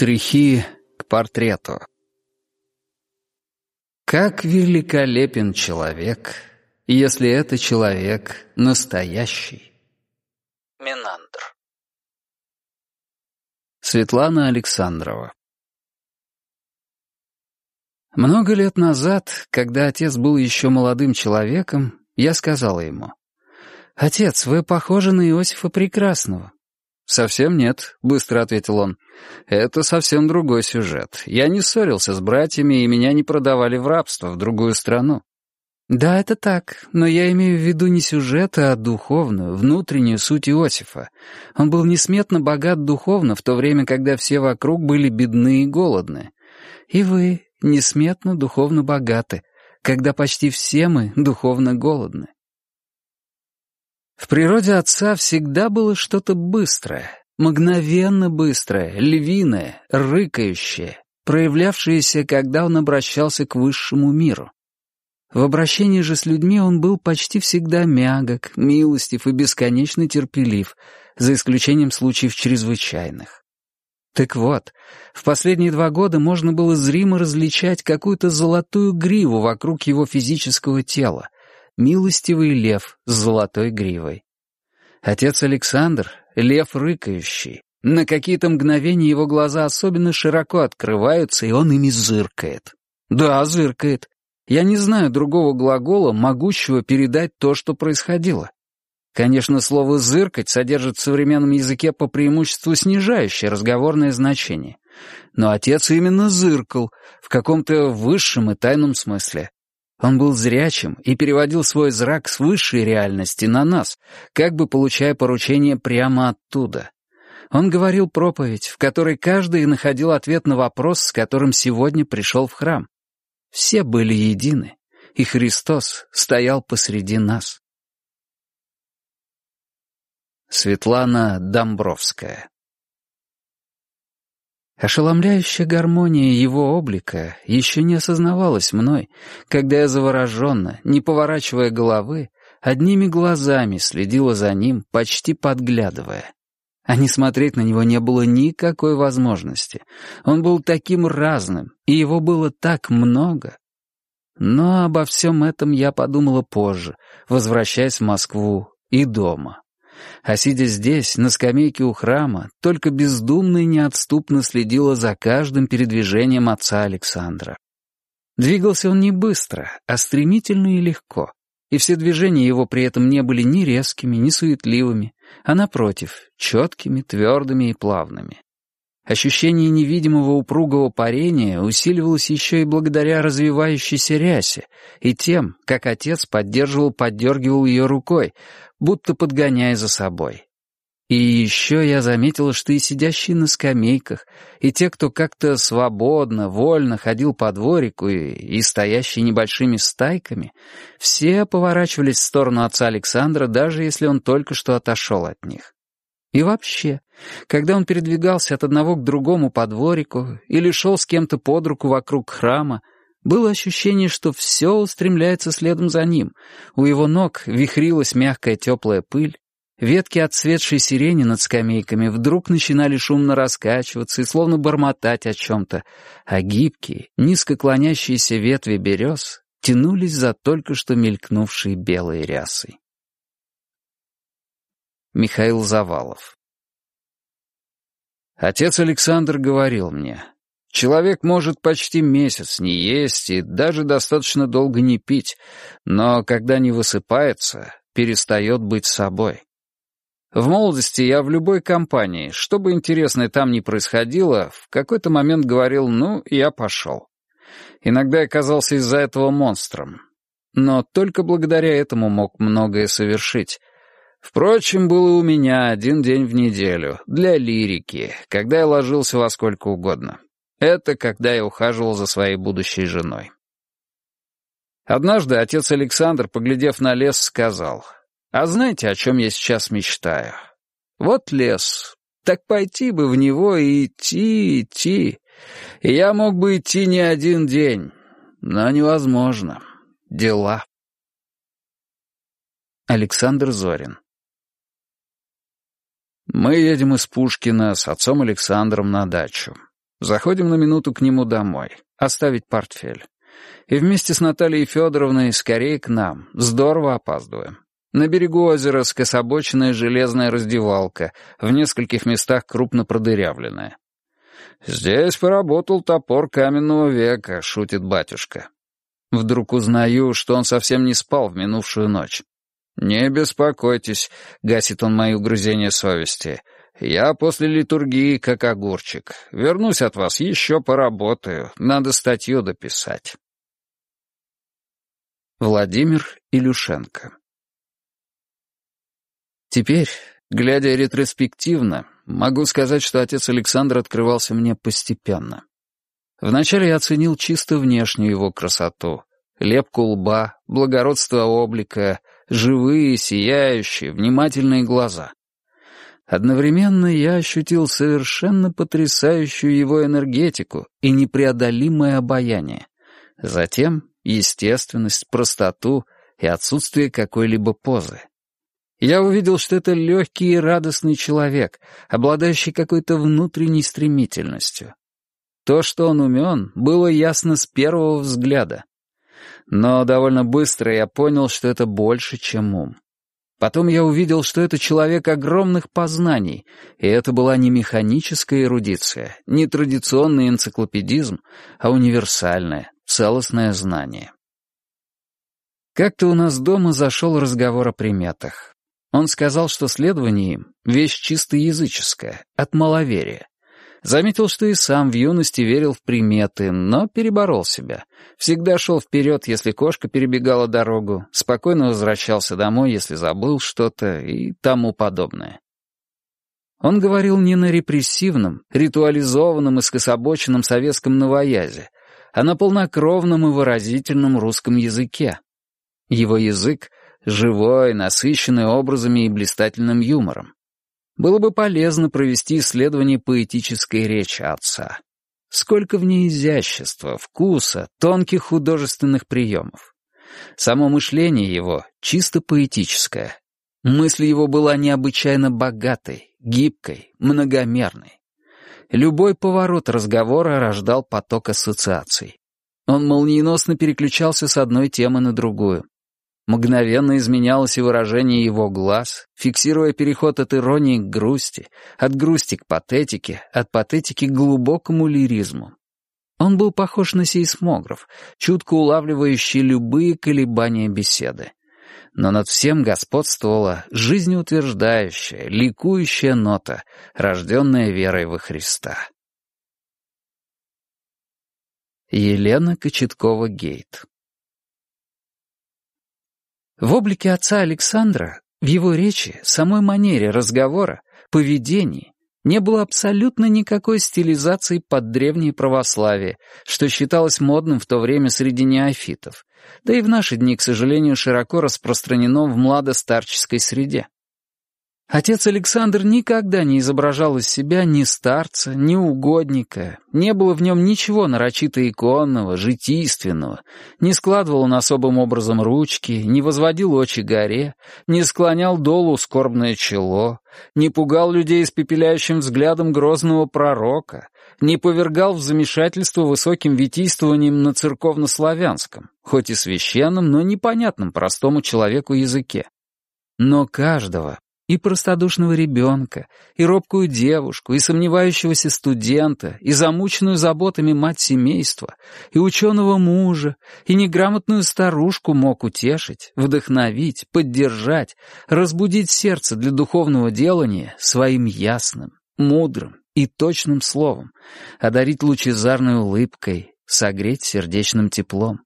Штрихи к портрету. Как великолепен человек, если это человек настоящий. Минандр. Светлана Александрова. Много лет назад, когда отец был еще молодым человеком, я сказала ему, «Отец, вы похожи на Иосифа Прекрасного. «Совсем нет», — быстро ответил он. «Это совсем другой сюжет. Я не ссорился с братьями, и меня не продавали в рабство в другую страну». «Да, это так, но я имею в виду не сюжет, а духовную, внутреннюю суть Иосифа. Он был несметно богат духовно в то время, когда все вокруг были бедны и голодны. И вы несметно духовно богаты, когда почти все мы духовно голодны. В природе отца всегда было что-то быстрое, мгновенно быстрое, львиное, рыкающее, проявлявшееся, когда он обращался к высшему миру. В обращении же с людьми он был почти всегда мягок, милостив и бесконечно терпелив, за исключением случаев чрезвычайных. Так вот, в последние два года можно было зримо различать какую-то золотую гриву вокруг его физического тела — милостивый лев с золотой гривой. Отец Александр — лев рыкающий. На какие-то мгновения его глаза особенно широко открываются, и он ими зыркает. Да, зыркает. Я не знаю другого глагола, могущего передать то, что происходило. Конечно, слово «зыркать» содержит в современном языке по преимуществу снижающее разговорное значение. Но отец именно зыркал, в каком-то высшем и тайном смысле. Он был зрячим и переводил свой зрак с высшей реальности на нас, как бы получая поручение прямо оттуда. Он говорил проповедь, в которой каждый находил ответ на вопрос, с которым сегодня пришел в храм. Все были едины, и Христос стоял посреди нас. Светлана Домбровская Ошеломляющая гармония его облика еще не осознавалась мной, когда я завороженно, не поворачивая головы, одними глазами следила за ним, почти подглядывая. А не смотреть на него не было никакой возможности. Он был таким разным, и его было так много. Но обо всем этом я подумала позже, возвращаясь в Москву и дома. А сидя здесь, на скамейке у храма, только бездумно и неотступно следила за каждым передвижением отца Александра. Двигался он не быстро, а стремительно и легко, и все движения его при этом не были ни резкими, ни суетливыми, а, напротив, четкими, твердыми и плавными. Ощущение невидимого упругого парения усиливалось еще и благодаря развивающейся рясе и тем, как отец поддерживал-поддергивал ее рукой, будто подгоняя за собой. И еще я заметила, что и сидящие на скамейках, и те, кто как-то свободно, вольно ходил по дворику, и, и стоящие небольшими стайками, все поворачивались в сторону отца Александра, даже если он только что отошел от них. И вообще, когда он передвигался от одного к другому по дворику или шел с кем-то под руку вокруг храма, было ощущение, что все устремляется следом за ним. У его ног вихрилась мягкая теплая пыль, ветки отцветшей сирени над скамейками вдруг начинали шумно раскачиваться и словно бормотать о чем-то, а гибкие, низко клонящиеся ветви берез тянулись за только что мелькнувшей белой рясой. Михаил Завалов Отец Александр говорил мне, человек может почти месяц не есть и даже достаточно долго не пить, но когда не высыпается, перестает быть собой. В молодости я в любой компании, что бы интересное там ни происходило, в какой-то момент говорил «ну, я пошел». Иногда я казался из-за этого монстром. Но только благодаря этому мог многое совершить, Впрочем, было у меня один день в неделю, для лирики, когда я ложился во сколько угодно. Это когда я ухаживал за своей будущей женой. Однажды отец Александр, поглядев на лес, сказал, «А знаете, о чем я сейчас мечтаю? Вот лес, так пойти бы в него и идти, идти. И я мог бы идти не один день, но невозможно. Дела». Александр Зорин мы едем из Пушкина с отцом Александром на дачу. Заходим на минуту к нему домой. Оставить портфель. И вместе с Натальей Федоровной скорее к нам. Здорово опаздываем. На берегу озера скособоченная железная раздевалка, в нескольких местах крупно продырявленная. «Здесь поработал топор каменного века», — шутит батюшка. Вдруг узнаю, что он совсем не спал в минувшую ночь. «Не беспокойтесь», — гасит он мои угрызения совести. «Я после литургии как огурчик. Вернусь от вас, еще поработаю. Надо статью дописать». Владимир Илюшенко Теперь, глядя ретроспективно, могу сказать, что отец Александр открывался мне постепенно. Вначале я оценил чисто внешнюю его красоту, лепку лба, благородство облика, живые, сияющие, внимательные глаза. Одновременно я ощутил совершенно потрясающую его энергетику и непреодолимое обаяние. Затем естественность, простоту и отсутствие какой-либо позы. Я увидел, что это легкий и радостный человек, обладающий какой-то внутренней стремительностью. То, что он умен, было ясно с первого взгляда. Но довольно быстро я понял, что это больше, чем ум. Потом я увидел, что это человек огромных познаний, и это была не механическая эрудиция, не традиционный энциклопедизм, а универсальное, целостное знание. Как-то у нас дома зашел разговор о приметах. Он сказал, что следование им — вещь чисто языческая, от маловерия. Заметил, что и сам в юности верил в приметы, но переборол себя. Всегда шел вперед, если кошка перебегала дорогу, спокойно возвращался домой, если забыл что-то и тому подобное. Он говорил не на репрессивном, ритуализованном и скособоченном советском новоязе, а на полнокровном и выразительном русском языке. Его язык живой, насыщенный образами и блистательным юмором. Было бы полезно провести исследование поэтической речи отца. Сколько в ней изящества, вкуса, тонких художественных приемов. Само мышление его чисто поэтическое. Мысль его была необычайно богатой, гибкой, многомерной. Любой поворот разговора рождал поток ассоциаций. Он молниеносно переключался с одной темы на другую. Мгновенно изменялось и выражение его глаз, фиксируя переход от иронии к грусти, от грусти к патетике, от патетики к глубокому лиризму. Он был похож на сейсмограф, чутко улавливающий любые колебания беседы. Но над всем господствовала жизнеутверждающая, ликующая нота, рожденная верой во Христа. Елена Кочеткова-Гейт в облике отца Александра, в его речи, самой манере разговора, поведении не было абсолютно никакой стилизации под древнее православие, что считалось модным в то время среди неофитов, да и в наши дни, к сожалению, широко распространено в младостарческой среде. Отец Александр никогда не изображал из себя ни старца, ни угодника, не было в нем ничего нарочито иконного, житийственного, не складывал он особым образом ручки, не возводил очи горе, не склонял долу скорбное чело, не пугал людей испепеляющим взглядом грозного пророка, не повергал в замешательство высоким витийствованием на церковнославянском, хоть и священном, но непонятном простому человеку языке. Но каждого, и простодушного ребенка, и робкую девушку, и сомневающегося студента, и замученную заботами мать семейства, и ученого мужа, и неграмотную старушку мог утешить, вдохновить, поддержать, разбудить сердце для духовного делания своим ясным, мудрым и точным словом, одарить лучезарной улыбкой, согреть сердечным теплом.